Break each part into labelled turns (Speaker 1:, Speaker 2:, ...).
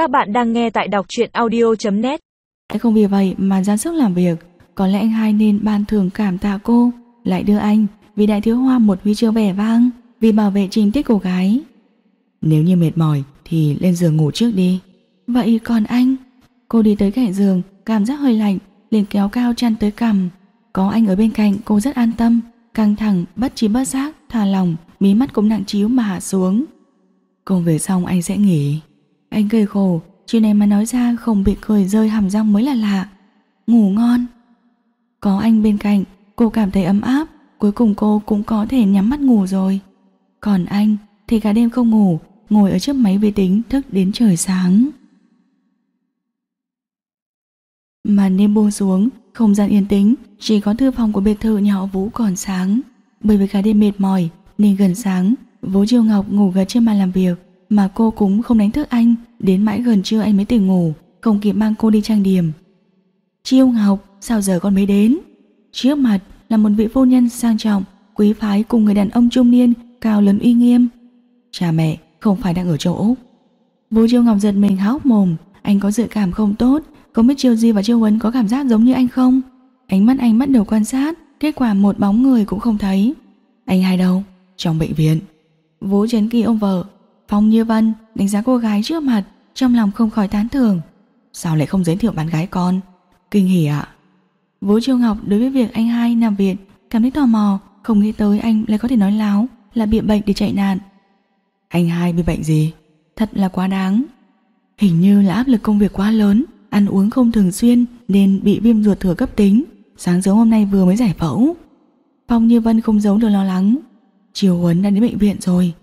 Speaker 1: Các bạn đang nghe tại đọc truyện audio.net
Speaker 2: Không vì vậy mà ra sức làm việc. Có lẽ anh hai nên ban thưởng cảm tạ cô. Lại đưa anh vì đại thiếu hoa một huy chương vẻ vang Vì bảo vệ trình tiết cô gái. Nếu như mệt mỏi thì lên giường ngủ trước đi. Vậy còn anh? Cô đi tới cạnh giường Cảm giác hơi lạnh liền kéo cao chăn tới cằm. Có anh ở bên cạnh cô rất an tâm Căng thẳng bất trí bất giác Thả lòng mí mắt cũng nặng chiếu mà hạ xuống. Công việc xong anh sẽ nghỉ anh cười khổ Chuyện này mà nói ra không bị cười rơi hàm răng mới là lạ. Ngủ ngon. Có anh bên cạnh, Cô cảm thấy ấm áp, Cuối cùng cô cũng có thể nhắm mắt ngủ rồi. Còn anh thì cả đêm không ngủ, Ngồi ở trước máy vi tính thức đến trời sáng. Mà đêm buông xuống, Không gian yên tĩnh, Chỉ có thư phòng của biệt thự nhà họ Vũ còn sáng. Bởi vì cả đêm mệt mỏi, Nên gần sáng, Vũ Diêu Ngọc ngủ gật trên bàn làm việc. Mà cô cũng không đánh thức anh, Đến mãi gần trưa anh mới tỉnh ngủ, Không kịp mang cô đi trang điểm. Chiêu Ngọc, sao giờ con mới đến? Trước mặt là một vị phu nhân sang trọng, Quý phái cùng người đàn ông trung niên, Cao lớn uy nghiêm. Cha mẹ, không phải đang ở châu Úc. Vũ Chiêu Ngọc giật mình há hốc mồm, Anh có dự cảm không tốt, Không biết Chiêu Di và Chiêu Huấn có cảm giác giống như anh không? Ánh mắt anh bắt đầu quan sát, Kết quả một bóng người cũng không thấy. Anh hai đâu? Trong bệnh viện. Vũ Trấn Kỳ ôm vợ Phong Như Vân đánh giá cô gái trước mặt, Trong lòng không khỏi tán thưởng. Sao lại không giới thiệu bạn gái con? Kinh hỉ ạ. Vũ Chiêu Ngọc đối với việc anh hai nằm viện, Cảm thấy tò mò, Không nghĩ tới anh lại có thể nói láo Là bị bệnh để chạy nạn. Anh hai bị bệnh gì? Thật là quá đáng. Hình như là áp lực công việc quá lớn, Ăn uống không thường xuyên Nên bị viêm ruột thừa cấp tính. Sáng sớm hôm nay vừa mới giải phẫu. Phong Như Vân không giấu được lo lắng. Chiều Huấn đã đến bệnh viện rồi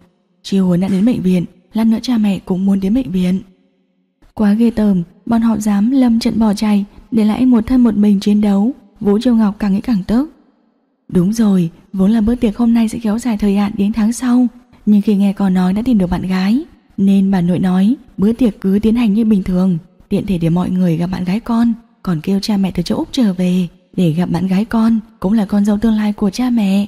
Speaker 2: Chiều Huấn đã đến bệnh viện, Lát nữa cha mẹ cũng muốn đến bệnh viện. Quá ghê tởm, Bọn họ dám lâm trận bỏ chạy, Để lại một thân một mình chiến đấu, Vũ Triều Ngọc càng nghĩ càng tức. Đúng rồi, Vốn là bữa tiệc hôm nay sẽ kéo dài thời hạn đến tháng sau, Nhưng khi nghe con nói đã tìm được bạn gái, Nên bà nội nói, Bữa tiệc cứ tiến hành như bình thường, Tiện thể để mọi người gặp bạn gái con, Còn kêu cha mẹ từ chỗ Úc trở về, Để gặp bạn gái con Cũng là con dâu tương lai của cha mẹ.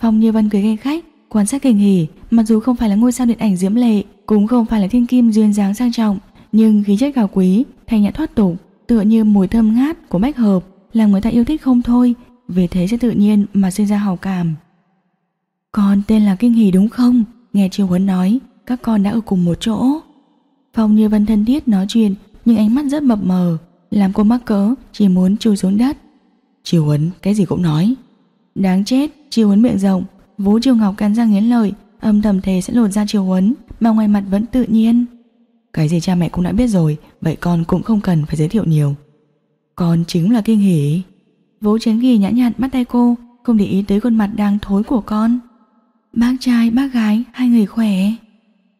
Speaker 2: Phong Như Vân cười ghen khách Quan sát kinh hỉ Mặc dù không phải là ngôi sao điện ảnh diễm lệ, Cũng không phải là thiên kim duyên dáng sang trọng, Nhưng khí chất cao quý, Thanh nhã thoát tục, Tựa như mùi thơm ngát của bách hợp, Làm người ta yêu thích không thôi, Vì thế sẽ tự nhiên mà sinh ra hào cảm. Con tên là Kinh Hỉ đúng không? Nghe Triều Huấn nói, Các con đã ở cùng một chỗ. Phong Như Vân thân thiết nói chuyện, Nhưng ánh mắt rất mập mờ, Làm cô mắc cỡ, Chỉ muốn chui xuống đất. Triều Huấn, cái gì cũng nói. Đáng chết Triều Huấn miệng rộng Vũ Triều Ngọc cắn răng nghiến lợi, Âm thầm thề sẽ lột ra Triều Huấn, Mà ngoài mặt vẫn tự nhiên. Cái gì cha mẹ cũng đã biết rồi, Vậy con cũng không cần phải giới thiệu nhiều. Con chính là Kinh Hỉ. Vũ Chiến Kỳ nhã nhặn bắt tay cô, Không để ý tới khuôn mặt đang thối của con. Bác trai, bác gái, Hai người khỏe.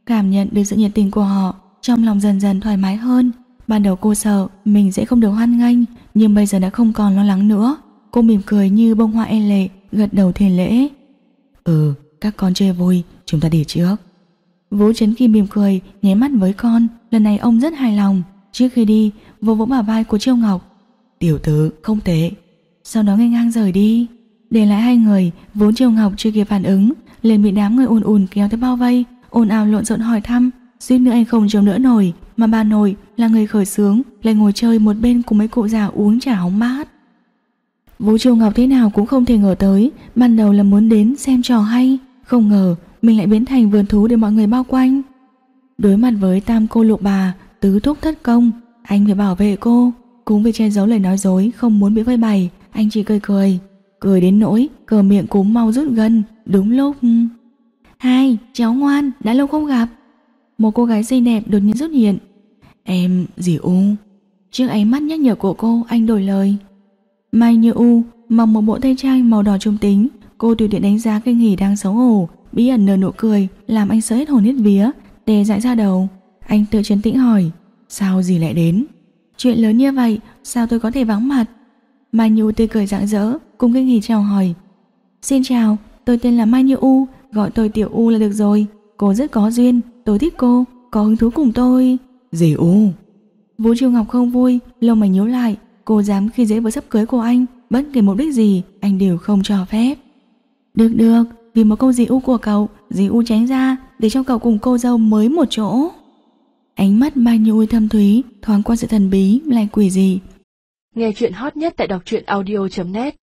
Speaker 2: Cảm nhận được sự nhiệt tình của họ, Trong lòng dần dần thoải mái hơn. Ban đầu cô sợ mình sẽ không được hoan nghênh, Nhưng bây giờ đã không còn lo lắng nữa. Cô mỉm cười như bông hoa e lệ, Gật đầu thiền lễ. Ừ các con chơi vui, Chúng ta đi trước. Vũ Trấn Kỳ mỉm cười, nháy mắt với con, Lần này ông rất hài lòng. Trước khi đi vỗ vỗ bả vai của Triêu Ngọc. Tiểu tử, không tệ. Sau đó ngay ngang rời đi. Để lại hai người, Vốn Triều Ngọc chưa kịp phản ứng, liền bị đám người ùn ùn kéo tới bao vây, ồn ào lộn xộn hỏi thăm. Suýt nữa anh không chống đỡ nổi, mà bà nội là người khởi sướng lại ngồi chơi một bên cùng mấy cụ già uống trà hóng mát. Vũ Triều Ngọc thế nào cũng không thể ngờ tới, ban đầu là muốn đến xem trò hay. Không ngờ, mình lại biến thành vườn thú để mọi người bao quanh. Đối mặt với tam cô lục bà, tứ thúc thất công, anh phải bảo vệ cô. Cũng vì che giấu lời nói dối, không muốn bị vơi bày, anh chỉ cười cười. Cười đến nỗi, cờ miệng cũng mau rút gần, đúng lúc. Hai, cháu ngoan, đã lâu không gặp. Một cô gái xinh đẹp đột nhiên xuất hiện. Em, dì u. Trước ánh mắt nhắc nhở của cô, anh đổi lời mai như u mặc một bộ tây trang màu đỏ trung tính. Cô tùy tiện đánh giá kinh hỉ đang xấu hổ bí ẩn nở nụ cười làm anh sợ hết hồn hết vía tê dại ra đầu. Anh tự chấn tĩnh hỏi sao dì lại đến? Chuyện lớn như vậy sao tôi có thể vắng mặt? Mai như u tươi cười rạng rỡ cùng kinh hỉ chào hỏi xin chào tôi tên là mai như u gọi tôi tiểu u là được rồi. Cô rất có duyên tôi thích cô có hứng thú cùng tôi. Dì u? Vũ triều ngọc không vui lông mày nhíu lại cô dám khi dễ với sắp cưới của anh bất kỳ mục đích gì anh đều không cho phép. Được được vì một câu dì u của cậu dì u tránh ra để cho cậu cùng cô dâu mới một chỗ. Ánh mắt Mai Như Ui thâm thúy, thoáng qua sự thần bí, lại quỷ gì.
Speaker 1: Nghe chuyện hot nhất tại đọc truyện audio.net